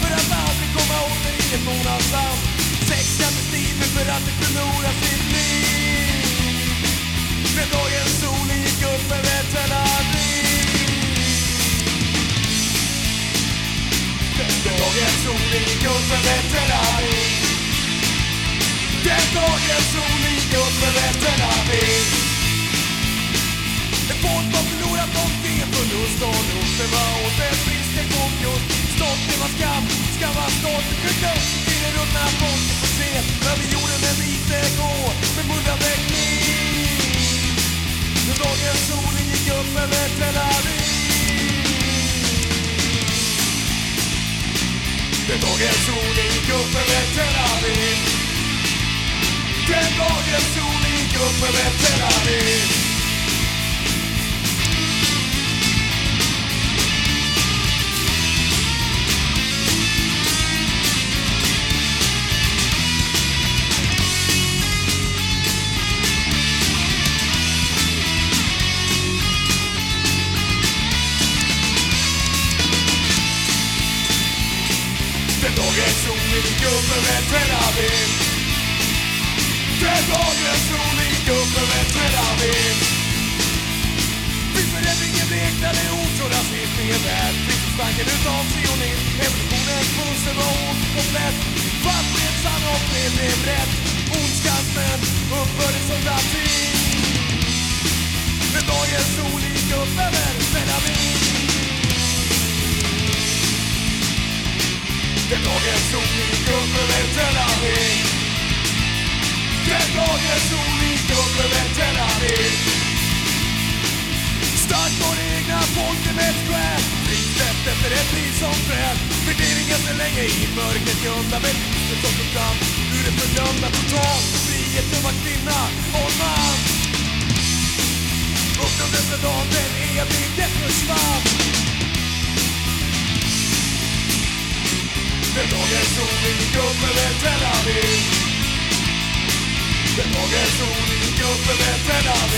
för att aldrig komma åter inifrån vet någonstans Sex strider för att det förlora sitt liv. När dagens sol gick upp över Tel Aviv När dagens sol gick upp över Tel Aviv man upp till det ruttna folket får se när vi gjorde en lite går med mullrande kniv Den dagen solen gick upp över Tel Aviv Den dagen solen gick upp över Tel Aviv Den dagen solen gick upp över Tel Aviv. Den dagen gick upp över Tel Aviv Den dagen solen gick upp över Tel Aviv Vi förändringen räknade ord så rasism är utav sionism Evolutionens monster var ond komplett Fast resan och fred blev rätt Ondskans män upphörde som latin Den dagen solen gick solen gick upp över Tel Aviv Den dagen solen gick upp över Tel Aviv Starkt var det egna ett själ Frisläppt efter ett liv som träd Värderingen så länge i mörkret gömda Men ljuset som kom fram ur det fördömda totalt, frihet för var kvinna och man Uppnåddes den dagen den evighet försvann gick upp